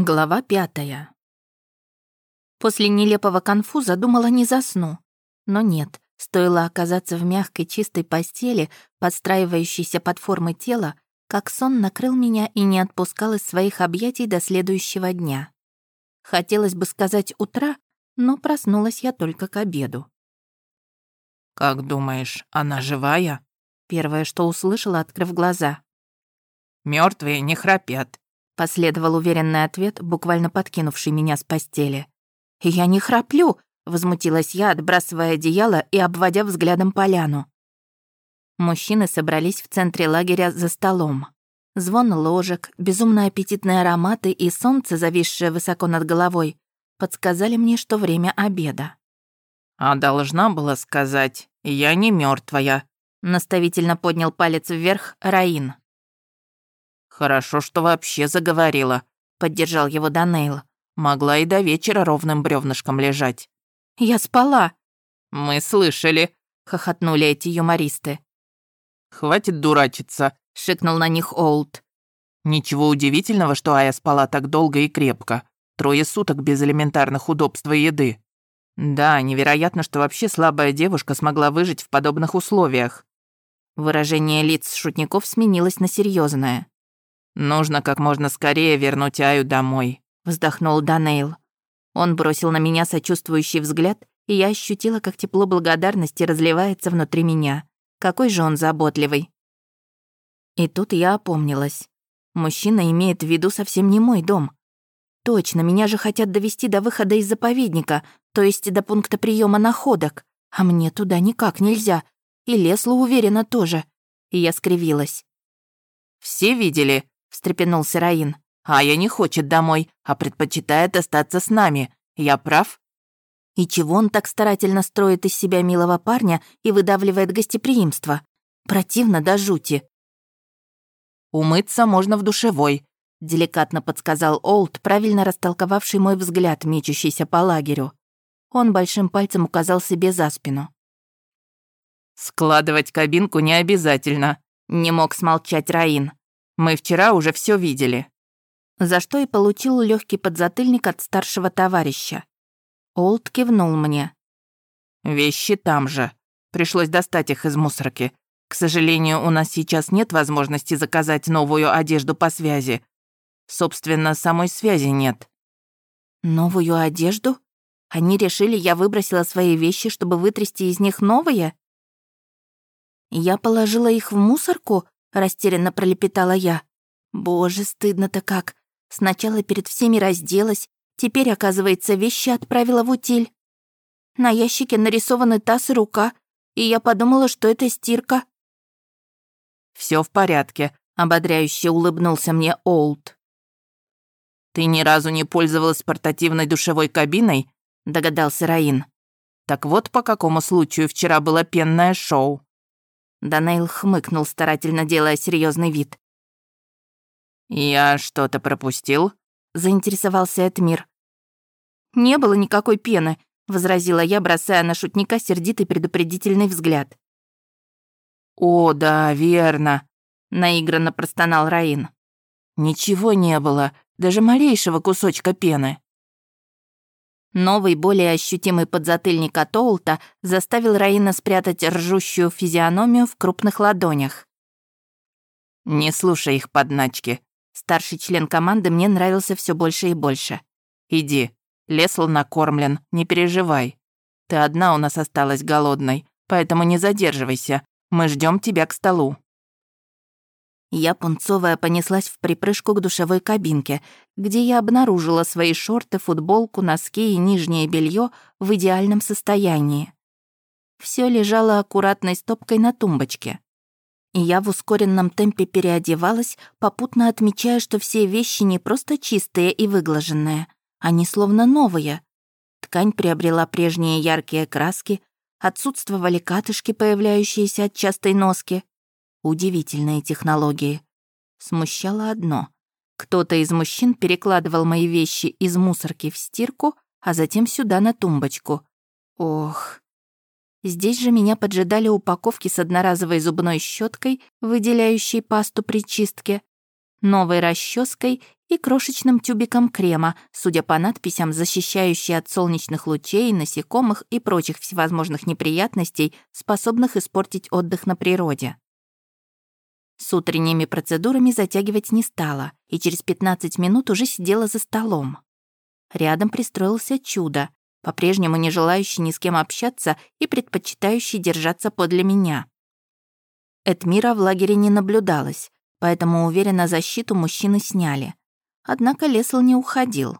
Глава пятая. После нелепого конфуза думала, не засну. Но нет, стоило оказаться в мягкой чистой постели, подстраивающейся под формы тела, как сон накрыл меня и не отпускал из своих объятий до следующего дня. Хотелось бы сказать утра, но проснулась я только к обеду. «Как думаешь, она живая?» Первое, что услышала, открыв глаза. Мертвые не храпят», Последовал уверенный ответ, буквально подкинувший меня с постели. «Я не храплю!» — возмутилась я, отбрасывая одеяло и обводя взглядом поляну. Мужчины собрались в центре лагеря за столом. Звон ложек, безумно аппетитные ароматы и солнце, зависшее высоко над головой, подсказали мне, что время обеда. «А должна была сказать, я не мертвая, наставительно поднял палец вверх Раин. «Хорошо, что вообще заговорила», — поддержал его Данейл. «Могла и до вечера ровным бревнышком лежать». «Я спала». «Мы слышали», — хохотнули эти юмористы. «Хватит дурачиться», — шикнул на них Олд. «Ничего удивительного, что Ая спала так долго и крепко. Трое суток без элементарных удобств и еды. Да, невероятно, что вообще слабая девушка смогла выжить в подобных условиях». Выражение лиц шутников сменилось на серьезное. «Нужно как можно скорее вернуть Аю домой», — вздохнул Данейл. Он бросил на меня сочувствующий взгляд, и я ощутила, как тепло благодарности разливается внутри меня. Какой же он заботливый. И тут я опомнилась. Мужчина имеет в виду совсем не мой дом. Точно, меня же хотят довести до выхода из заповедника, то есть до пункта приема находок. А мне туда никак нельзя. И Леслу уверена тоже. И я скривилась. «Все видели?» — встрепенулся Раин. «Ая не хочет домой, а предпочитает остаться с нами. Я прав?» И чего он так старательно строит из себя милого парня и выдавливает гостеприимство? Противно до жути. «Умыться можно в душевой», — деликатно подсказал Олд, правильно растолковавший мой взгляд, мечущийся по лагерю. Он большим пальцем указал себе за спину. «Складывать кабинку не обязательно», — не мог смолчать Раин. Мы вчера уже все видели». За что и получил легкий подзатыльник от старшего товарища. Олд кивнул мне. «Вещи там же. Пришлось достать их из мусорки. К сожалению, у нас сейчас нет возможности заказать новую одежду по связи. Собственно, самой связи нет». «Новую одежду? Они решили, я выбросила свои вещи, чтобы вытрясти из них новые?» «Я положила их в мусорку?» Растерянно пролепетала я. Боже, стыдно-то как. Сначала перед всеми разделась, теперь, оказывается, вещи отправила в утиль. На ящике нарисованы таз и рука, и я подумала, что это стирка. Все в порядке», — ободряюще улыбнулся мне Олд. «Ты ни разу не пользовалась портативной душевой кабиной?» — догадался Раин. «Так вот по какому случаю вчера было пенное шоу». Данейл хмыкнул, старательно делая серьезный вид. «Я что-то пропустил?» — заинтересовался Эдмир. «Не было никакой пены», — возразила я, бросая на шутника сердитый предупредительный взгляд. «О, да, верно», — наигранно простонал Раин. «Ничего не было, даже малейшего кусочка пены». Новый, более ощутимый подзатыльник от Олта заставил Раина спрятать ржущую физиономию в крупных ладонях. «Не слушай их подначки». Старший член команды мне нравился все больше и больше. «Иди. Лесл накормлен, не переживай. Ты одна у нас осталась голодной, поэтому не задерживайся. Мы ждем тебя к столу». Я, пунцовая, понеслась в припрыжку к душевой кабинке, где я обнаружила свои шорты, футболку, носки и нижнее белье в идеальном состоянии. Все лежало аккуратной стопкой на тумбочке. И я в ускоренном темпе переодевалась, попутно отмечая, что все вещи не просто чистые и выглаженные, они словно новые. Ткань приобрела прежние яркие краски, отсутствовали катышки, появляющиеся от частой носки, Удивительные технологии. Смущало одно. Кто-то из мужчин перекладывал мои вещи из мусорки в стирку, а затем сюда на тумбочку. Ох. Здесь же меня поджидали упаковки с одноразовой зубной щеткой, выделяющей пасту при чистке, новой расческой и крошечным тюбиком крема, судя по надписям, защищающий от солнечных лучей, насекомых и прочих всевозможных неприятностей, способных испортить отдых на природе. С утренними процедурами затягивать не стала, и через 15 минут уже сидела за столом. Рядом пристроился чудо, по-прежнему не желающий ни с кем общаться и предпочитающий держаться подле меня. Эдмира в лагере не наблюдалось, поэтому уверенно защиту мужчины сняли. Однако Лесл не уходил.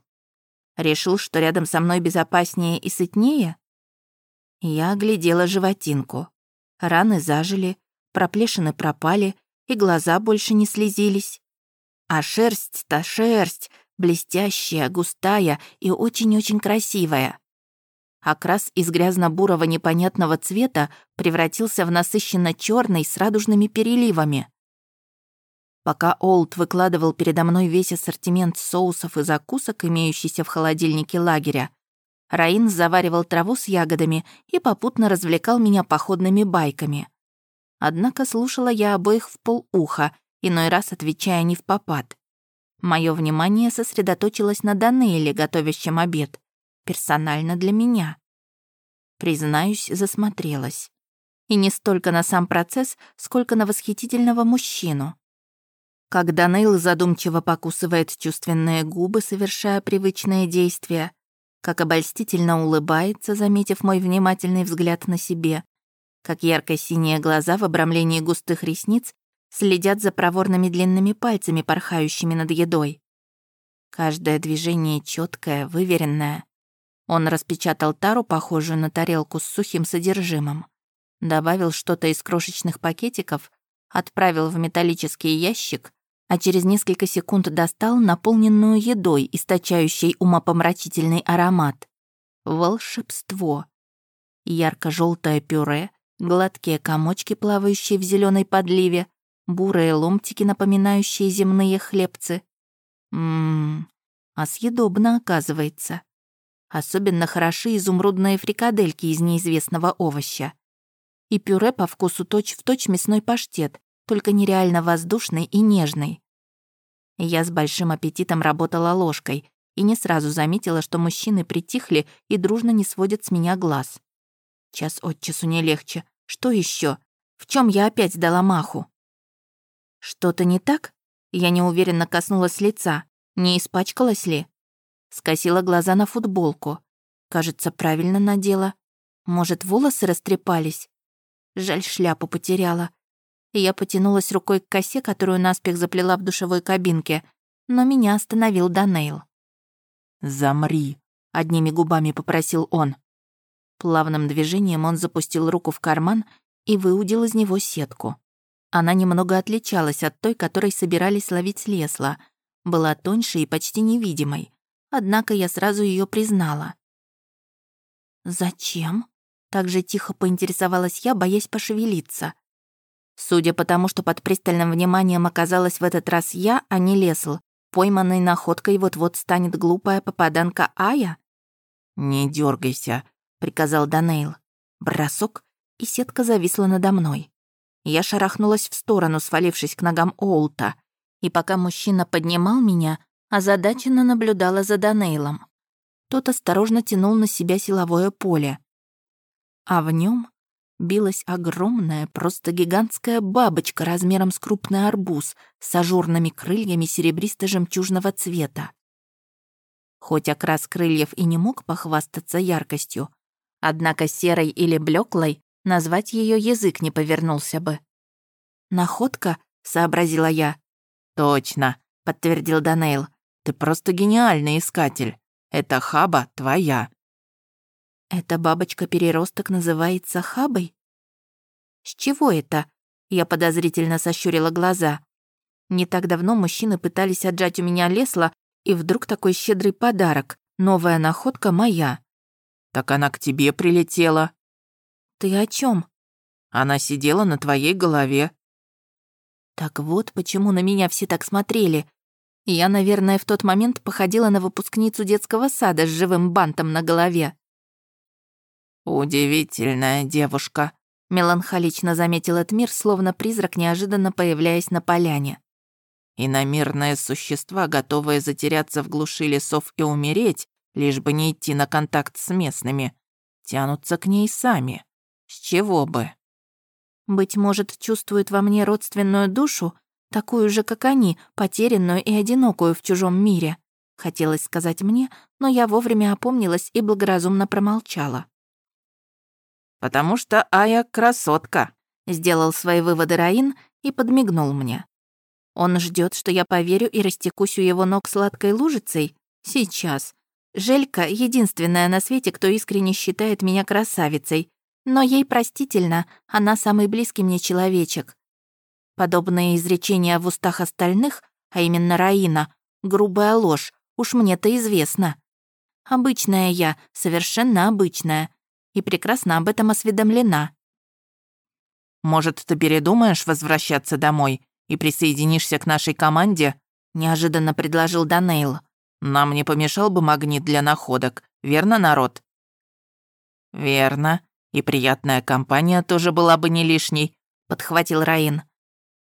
Решил, что рядом со мной безопаснее и сытнее? Я оглядела животинку. Раны зажили, проплешины пропали, и глаза больше не слезились. А шерсть-то шерсть, блестящая, густая и очень-очень красивая. Окрас из грязно-бурого непонятного цвета превратился в насыщенно черный с радужными переливами. Пока Олд выкладывал передо мной весь ассортимент соусов и закусок, имеющийся в холодильнике лагеря, Раин заваривал траву с ягодами и попутно развлекал меня походными байками. Однако слушала я обоих в полуха, иной раз отвечая не в попад. Мое внимание сосредоточилось на Данеле, готовящем обед. Персонально для меня. Признаюсь, засмотрелась. И не столько на сам процесс, сколько на восхитительного мужчину. Как Данейл задумчиво покусывает чувственные губы, совершая привычные действия, как обольстительно улыбается, заметив мой внимательный взгляд на себе, как ярко-синие глаза в обрамлении густых ресниц следят за проворными длинными пальцами, порхающими над едой. Каждое движение четкое, выверенное. Он распечатал тару, похожую на тарелку с сухим содержимым. Добавил что-то из крошечных пакетиков, отправил в металлический ящик, а через несколько секунд достал наполненную едой, источающей умопомрачительный аромат. Волшебство. ярко желтое пюре, гладкие комочки, плавающие в зеленой подливе, бурые ломтики, напоминающие земные хлебцы. Ммм, а съедобно оказывается. Особенно хороши изумрудные фрикадельки из неизвестного овоща. И пюре по вкусу точь-в-точь точь мясной паштет, только нереально воздушный и нежный. Я с большим аппетитом работала ложкой и не сразу заметила, что мужчины притихли и дружно не сводят с меня глаз. Час от часу не легче. Что еще? В чем я опять дала маху? Что-то не так? Я неуверенно коснулась лица. Не испачкалась ли? Скосила глаза на футболку. Кажется, правильно надела. Может, волосы растрепались? Жаль, шляпу потеряла. Я потянулась рукой к косе, которую наспех заплела в душевой кабинке, но меня остановил Данейл. «Замри», — одними губами попросил он. Плавным движением он запустил руку в карман и выудил из него сетку. Она немного отличалась от той, которой собирались ловить лесла, была тоньше и почти невидимой, однако я сразу ее признала. «Зачем?» — так же тихо поинтересовалась я, боясь пошевелиться. Судя по тому, что под пристальным вниманием оказалась в этот раз я, а не Лесл, пойманной находкой вот-вот станет глупая попаданка Ая? «Не дергайся, приказал Данейл. Бросок, и сетка зависла надо мной. Я шарахнулась в сторону, свалившись к ногам Олта, и пока мужчина поднимал меня, озадаченно наблюдала за Данейлом. Тот осторожно тянул на себя силовое поле. А в нем билась огромная, просто гигантская бабочка размером с крупный арбуз с ажурными крыльями серебристо-жемчужного цвета. Хоть окрас крыльев и не мог похвастаться яркостью, Однако серой или блеклой назвать ее язык не повернулся бы. «Находка?» — сообразила я. «Точно», — подтвердил Данейл. «Ты просто гениальный искатель. Эта хаба твоя». «Эта бабочка-переросток называется хабой?» «С чего это?» — я подозрительно сощурила глаза. Не так давно мужчины пытались отжать у меня лесло, и вдруг такой щедрый подарок. Новая находка моя. Так она к тебе прилетела. Ты о чем? Она сидела на твоей голове. Так вот, почему на меня все так смотрели. Я, наверное, в тот момент походила на выпускницу детского сада с живым бантом на голове. «Удивительная девушка», — меланхолично заметил Эдмир, словно призрак, неожиданно появляясь на поляне. Иномирные существа, готовые затеряться в глуши лесов и умереть, лишь бы не идти на контакт с местными, тянутся к ней сами. С чего бы? Быть может, чувствует во мне родственную душу, такую же, как они, потерянную и одинокую в чужом мире. Хотелось сказать мне, но я вовремя опомнилась и благоразумно промолчала. «Потому что Ая красотка», — сделал свои выводы Раин и подмигнул мне. Он ждет, что я поверю и растекусь у его ног сладкой лужицей? Сейчас. Желька — единственная на свете, кто искренне считает меня красавицей. Но ей простительно, она самый близкий мне человечек. Подобные изречения в устах остальных, а именно Раина, грубая ложь, уж мне-то известно. Обычная я, совершенно обычная. И прекрасно об этом осведомлена. «Может, ты передумаешь возвращаться домой?» и присоединишься к нашей команде?» — неожиданно предложил Данейл. «Нам не помешал бы магнит для находок, верно, народ?» «Верно. И приятная компания тоже была бы не лишней», — подхватил Раин.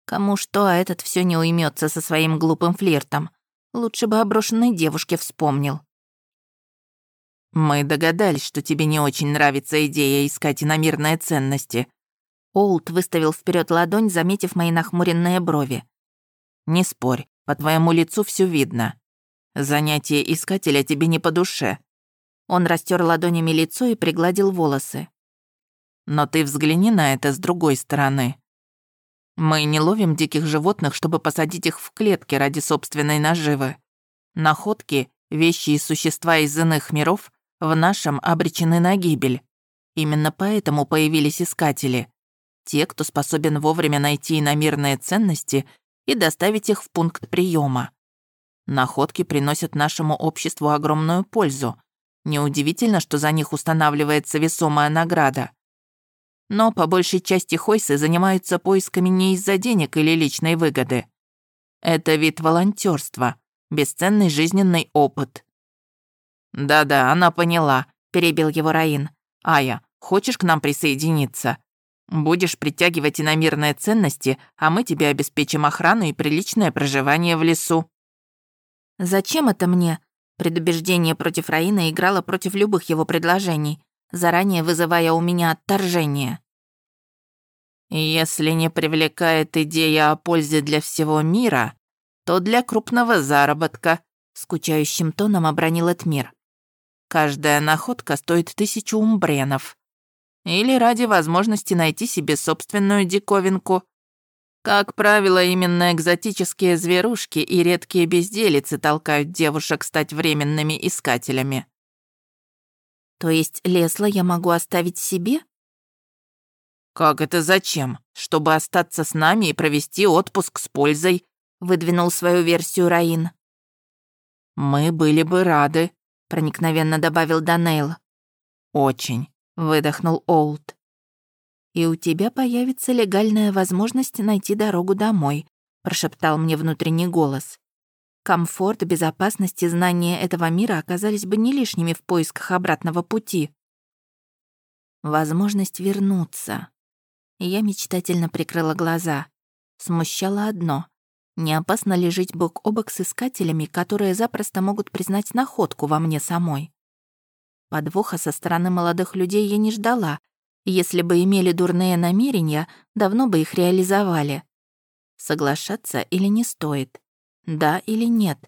«Кому что, а этот все не уймется со своим глупым флиртом. Лучше бы о девушке вспомнил». «Мы догадались, что тебе не очень нравится идея искать иномирные ценности», Олд выставил вперед ладонь, заметив мои нахмуренные брови. «Не спорь, по твоему лицу все видно. Занятие искателя тебе не по душе». Он растер ладонями лицо и пригладил волосы. «Но ты взгляни на это с другой стороны. Мы не ловим диких животных, чтобы посадить их в клетки ради собственной наживы. Находки, вещи и существа из иных миров в нашем обречены на гибель. Именно поэтому появились искатели те, кто способен вовремя найти иномирные ценности и доставить их в пункт приема. Находки приносят нашему обществу огромную пользу. Неудивительно, что за них устанавливается весомая награда. Но по большей части хойсы занимаются поисками не из-за денег или личной выгоды. Это вид волонтерства, бесценный жизненный опыт. «Да-да, она поняла», — перебил его Раин. «Ая, хочешь к нам присоединиться? Будешь притягивать иномирные ценности, а мы тебе обеспечим охрану и приличное проживание в лесу». «Зачем это мне?» Предубеждение против Раина играло против любых его предложений, заранее вызывая у меня отторжение. «Если не привлекает идея о пользе для всего мира, то для крупного заработка», скучающим тоном обронил Этмир. «Каждая находка стоит тысячу умбренов. Или ради возможности найти себе собственную диковинку. Как правило, именно экзотические зверушки и редкие безделицы толкают девушек стать временными искателями. То есть Лесла я могу оставить себе? Как это зачем? Чтобы остаться с нами и провести отпуск с пользой, выдвинул свою версию Раин. Мы были бы рады, проникновенно добавил Данейл. Очень выдохнул Олд. «И у тебя появится легальная возможность найти дорогу домой», прошептал мне внутренний голос. Комфорт, безопасность и знания этого мира оказались бы не лишними в поисках обратного пути. Возможность вернуться. Я мечтательно прикрыла глаза. Смущало одно. Не опасно ли жить бок о бок с искателями, которые запросто могут признать находку во мне самой? Подвоха со стороны молодых людей я не ждала. Если бы имели дурные намерения, давно бы их реализовали. Соглашаться или не стоит? Да или нет?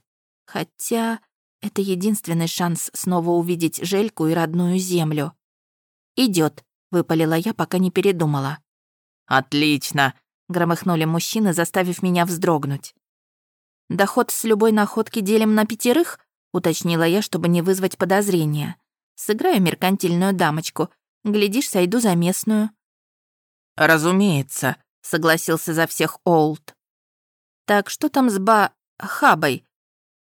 Хотя это единственный шанс снова увидеть Жельку и родную землю. Идет, выпалила я, пока не передумала. «Отлично!» — громыхнули мужчины, заставив меня вздрогнуть. «Доход с любой находки делим на пятерых?» — уточнила я, чтобы не вызвать подозрения. Сыграю меркантильную дамочку. Глядишь, сойду за местную». «Разумеется», — согласился за всех Олд. «Так что там с Ба... Хабой?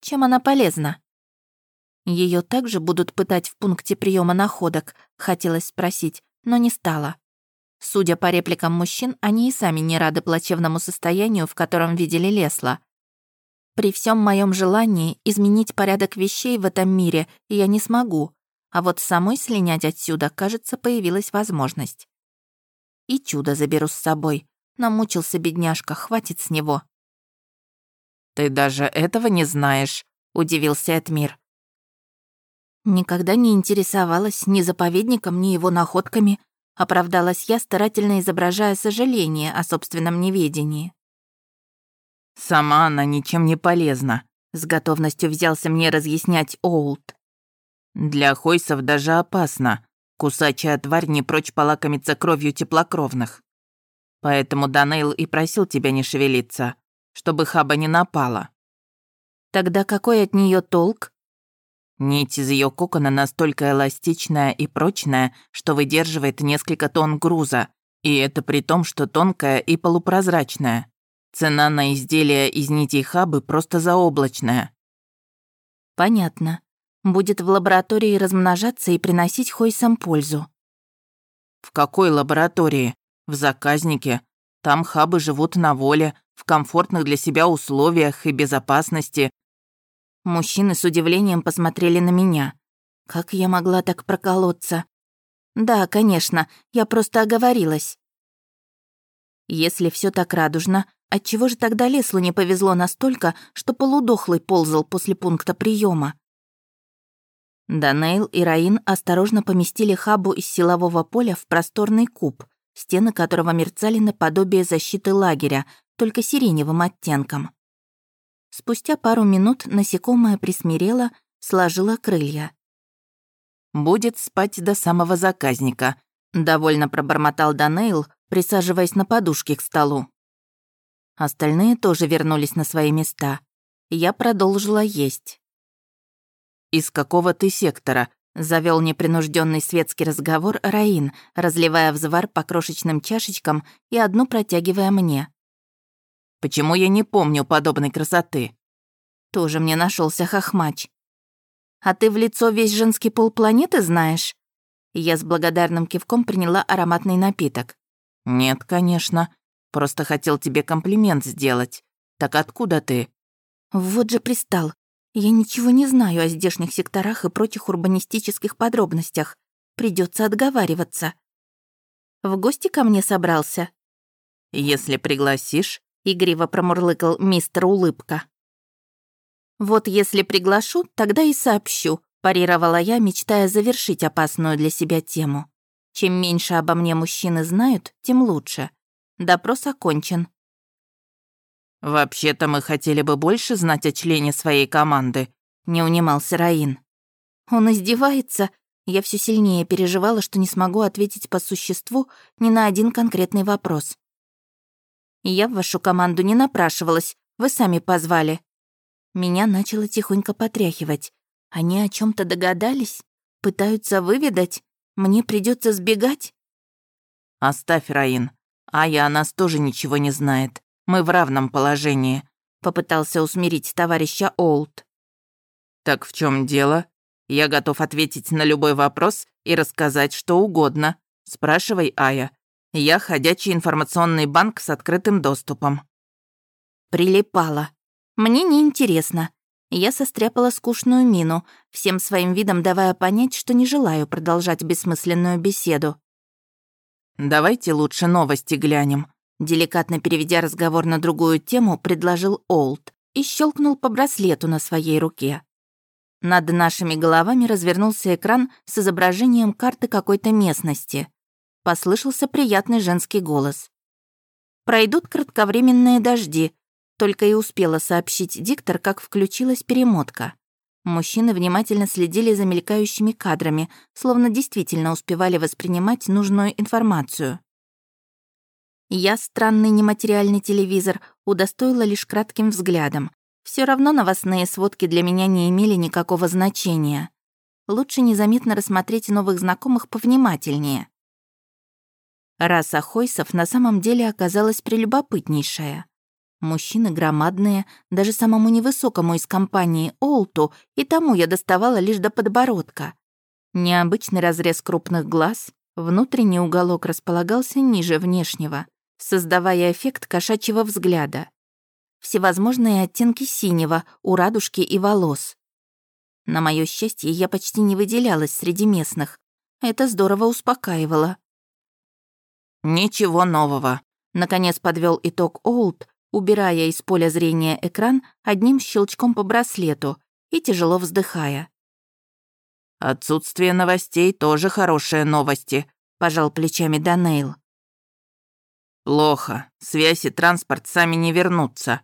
Чем она полезна?» Ее также будут пытать в пункте приема находок, хотелось спросить, но не стало. Судя по репликам мужчин, они и сами не рады плачевному состоянию, в котором видели Лесла. При всем моем желании изменить порядок вещей в этом мире я не смогу, а вот самой слинять отсюда, кажется, появилась возможность. И чудо заберу с собой. Намучился бедняжка, хватит с него. «Ты даже этого не знаешь», — удивился Этмир. «Никогда не интересовалась ни заповедником, ни его находками», — оправдалась я, старательно изображая сожаление о собственном неведении. «Сама она ничем не полезна», — с готовностью взялся мне разъяснять Оулт. «Для хойсов даже опасно. Кусачая тварь не прочь полакомиться кровью теплокровных. Поэтому Данейл и просил тебя не шевелиться, чтобы хаба не напала». «Тогда какой от нее толк?» Нить из ее кокона настолько эластичная и прочная, что выдерживает несколько тонн груза, и это при том, что тонкая и полупрозрачная. Цена на изделия из нитей хабы просто заоблачная. Понятно. Будет в лаборатории размножаться и приносить Хойсам пользу. В какой лаборатории? В заказнике. Там хабы живут на воле, в комфортных для себя условиях и безопасности, Мужчины с удивлением посмотрели на меня. Как я могла так проколоться? Да, конечно, я просто оговорилась. Если все так радужно, отчего же тогда Леслу не повезло настолько, что полудохлый ползал после пункта приема? Данейл и Раин осторожно поместили хабу из силового поля в просторный куб, стены которого мерцали наподобие защиты лагеря, только сиреневым оттенком. Спустя пару минут насекомое присмирело, сложило крылья. «Будет спать до самого заказника», — довольно пробормотал Данейл, присаживаясь на подушке к столу. Остальные тоже вернулись на свои места. Я продолжила есть. «Из какого ты сектора?» — завел непринужденный светский разговор Раин, разливая взвар по крошечным чашечкам и одну протягивая мне. Почему я не помню подобной красоты? Тоже мне нашелся хохмач. А ты в лицо весь женский пол планеты знаешь? Я с благодарным кивком приняла ароматный напиток. Нет, конечно. Просто хотел тебе комплимент сделать. Так откуда ты? Вот же пристал. Я ничего не знаю о здешних секторах и прочих урбанистических подробностях. Придется отговариваться. В гости ко мне собрался? Если пригласишь, — игриво промурлыкал мистер Улыбка. «Вот если приглашу, тогда и сообщу», — парировала я, мечтая завершить опасную для себя тему. «Чем меньше обо мне мужчины знают, тем лучше. Допрос окончен». «Вообще-то мы хотели бы больше знать о члене своей команды», — не унимался Раин. «Он издевается?» Я все сильнее переживала, что не смогу ответить по существу ни на один конкретный вопрос. Я в вашу команду не напрашивалась, вы сами позвали». Меня начало тихонько потряхивать. Они о чем то догадались? Пытаются выведать? Мне придется сбегать? «Оставь, Раин. Ая о нас тоже ничего не знает. Мы в равном положении», — попытался усмирить товарища Олд. «Так в чем дело? Я готов ответить на любой вопрос и рассказать что угодно. Спрашивай, Ая. Я ходячий информационный банк с открытым доступом. Прилипала. Мне неинтересно. Я состряпала скучную мину, всем своим видом давая понять, что не желаю продолжать бессмысленную беседу. «Давайте лучше новости глянем», деликатно переведя разговор на другую тему, предложил Олд и щелкнул по браслету на своей руке. Над нашими головами развернулся экран с изображением карты какой-то местности послышался приятный женский голос. «Пройдут кратковременные дожди», только и успела сообщить диктор, как включилась перемотка. Мужчины внимательно следили за мелькающими кадрами, словно действительно успевали воспринимать нужную информацию. Я, странный нематериальный телевизор, удостоила лишь кратким взглядом. Все равно новостные сводки для меня не имели никакого значения. Лучше незаметно рассмотреть новых знакомых повнимательнее. Раса Хойсов на самом деле оказалась прелюбопытнейшая. Мужчины громадные, даже самому невысокому из компании Олту, и тому я доставала лишь до подбородка. Необычный разрез крупных глаз, внутренний уголок располагался ниже внешнего, создавая эффект кошачьего взгляда. Всевозможные оттенки синего у радужки и волос. На моё счастье, я почти не выделялась среди местных. Это здорово успокаивало. «Ничего нового», — наконец подвел итог Олд, убирая из поля зрения экран одним щелчком по браслету и тяжело вздыхая. «Отсутствие новостей тоже хорошие новости», — пожал плечами Данейл. «Плохо. Связь и транспорт сами не вернутся».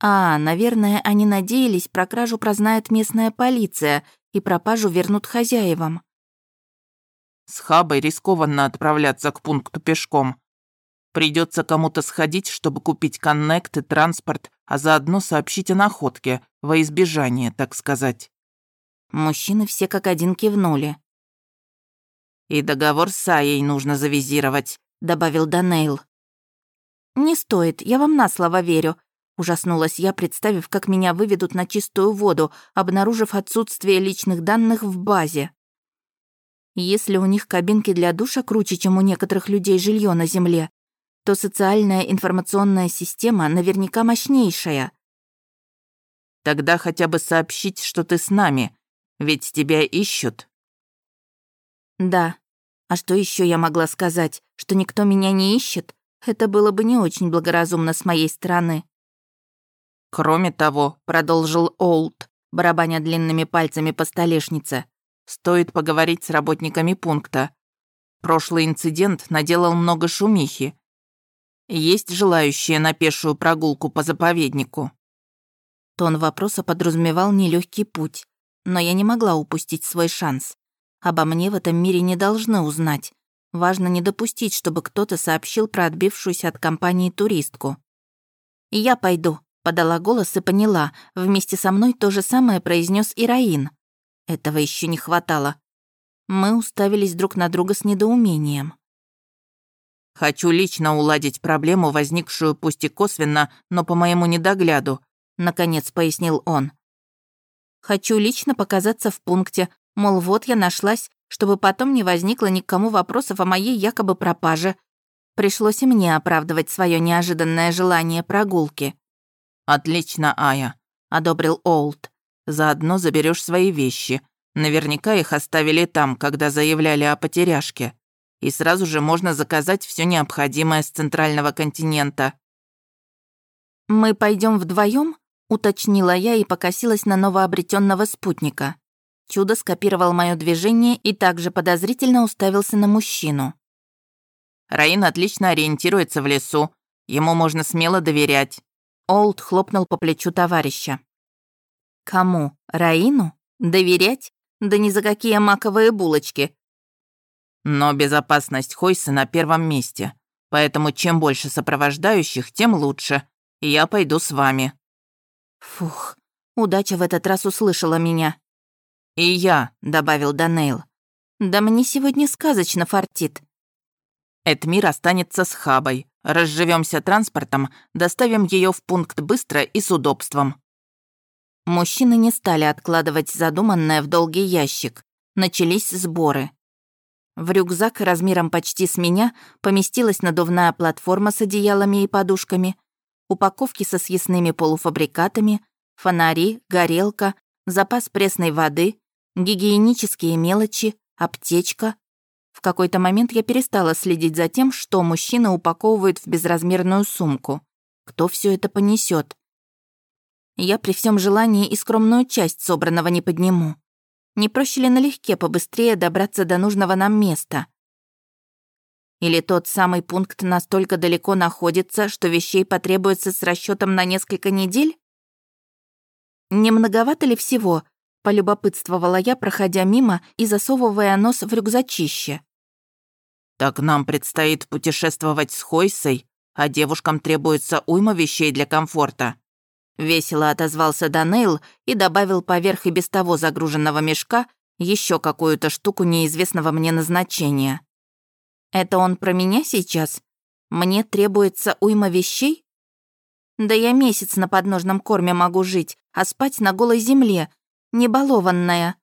«А, наверное, они надеялись, про кражу прознает местная полиция и пропажу вернут хозяевам». «С Хабой рискованно отправляться к пункту пешком. Придется кому-то сходить, чтобы купить коннект и транспорт, а заодно сообщить о находке, во избежание, так сказать». Мужчины все как один кивнули. «И договор с Аей нужно завизировать», — добавил Данейл. «Не стоит, я вам на слово верю», — ужаснулась я, представив, как меня выведут на чистую воду, обнаружив отсутствие личных данных в базе. Если у них кабинки для душа круче, чем у некоторых людей жилье на Земле, то социальная информационная система наверняка мощнейшая. Тогда хотя бы сообщить, что ты с нами, ведь тебя ищут». «Да. А что еще я могла сказать? Что никто меня не ищет? Это было бы не очень благоразумно с моей стороны». «Кроме того», — продолжил Олд, барабаня длинными пальцами по столешнице, «стоит поговорить с работниками пункта. Прошлый инцидент наделал много шумихи. Есть желающие на пешую прогулку по заповеднику?» Тон вопроса подразумевал нелегкий путь но я не могла упустить свой шанс. Обо мне в этом мире не должны узнать. Важно не допустить, чтобы кто-то сообщил про отбившуюся от компании туристку. «Я пойду», — подала голос и поняла. Вместе со мной то же самое произнес Ираин. Этого еще не хватало. Мы уставились друг на друга с недоумением. «Хочу лично уладить проблему, возникшую пусть и косвенно, но по моему недогляду», — наконец пояснил он. Хочу лично показаться в пункте, мол, вот я нашлась, чтобы потом не возникло никому вопросов о моей якобы пропаже. Пришлось и мне оправдывать свое неожиданное желание прогулки. «Отлично, Ая», — одобрил Олд. «Заодно заберешь свои вещи. Наверняка их оставили там, когда заявляли о потеряшке. И сразу же можно заказать все необходимое с центрального континента». «Мы пойдем вдвоем? уточнила я и покосилась на новообретенного спутника. Чудо скопировал мое движение и также подозрительно уставился на мужчину. Раин отлично ориентируется в лесу. Ему можно смело доверять. Олд хлопнул по плечу товарища. Кому? Раину? Доверять? Да ни за какие маковые булочки. Но безопасность Хойса на первом месте. Поэтому чем больше сопровождающих, тем лучше. Я пойду с вами. Фух, удача в этот раз услышала меня. «И я», — добавил Данейл. «Да мне сегодня сказочно фартит». Эдмир останется с Хабой. Разживемся транспортом, доставим ее в пункт быстро и с удобством». Мужчины не стали откладывать задуманное в долгий ящик. Начались сборы. В рюкзак размером почти с меня поместилась надувная платформа с одеялами и подушками, упаковки со съестными полуфабрикатами, фонари, горелка, запас пресной воды, гигиенические мелочи, аптечка. В какой-то момент я перестала следить за тем, что мужчина упаковывает в безразмерную сумку. Кто все это понесет? Я при всем желании и скромную часть собранного не подниму. Не проще ли налегке побыстрее добраться до нужного нам места? Или тот самый пункт настолько далеко находится, что вещей потребуется с расчетом на несколько недель? Не многовато ли всего? Полюбопытствовала я, проходя мимо и засовывая нос в рюкзачище. «Так нам предстоит путешествовать с Хойсой, а девушкам требуется уйма вещей для комфорта». Весело отозвался Данейл и добавил поверх и без того загруженного мешка еще какую-то штуку неизвестного мне назначения. Это он про меня сейчас? Мне требуется уйма вещей? Да я месяц на подножном корме могу жить, а спать на голой земле, небалованная.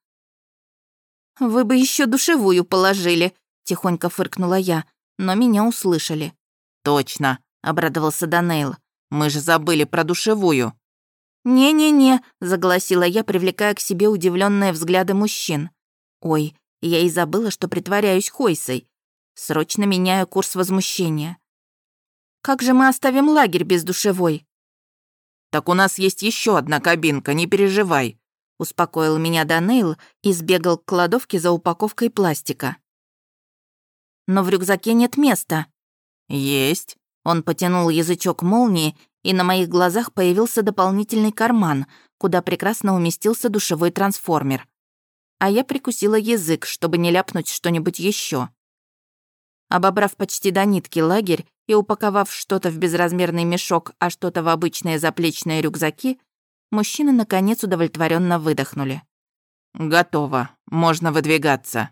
Вы бы еще душевую положили, тихонько фыркнула я, но меня услышали. Точно, обрадовался Данейл. Мы же забыли про душевую. «Не-не-не», — заголосила я, привлекая к себе удивленные взгляды мужчин. «Ой, я и забыла, что притворяюсь Хойсой. Срочно меняю курс возмущения. Как же мы оставим лагерь без душевой?» «Так у нас есть еще одна кабинка, не переживай», успокоил меня Данейл и сбегал к кладовке за упаковкой пластика. «Но в рюкзаке нет места». «Есть». Он потянул язычок молнии, и на моих глазах появился дополнительный карман, куда прекрасно уместился душевой трансформер. А я прикусила язык, чтобы не ляпнуть что-нибудь еще. Обобрав почти до нитки лагерь и упаковав что-то в безразмерный мешок, а что-то в обычные заплечные рюкзаки, мужчины наконец удовлетворенно выдохнули. «Готово. Можно выдвигаться».